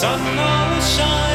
sun always shines.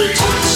Sweet.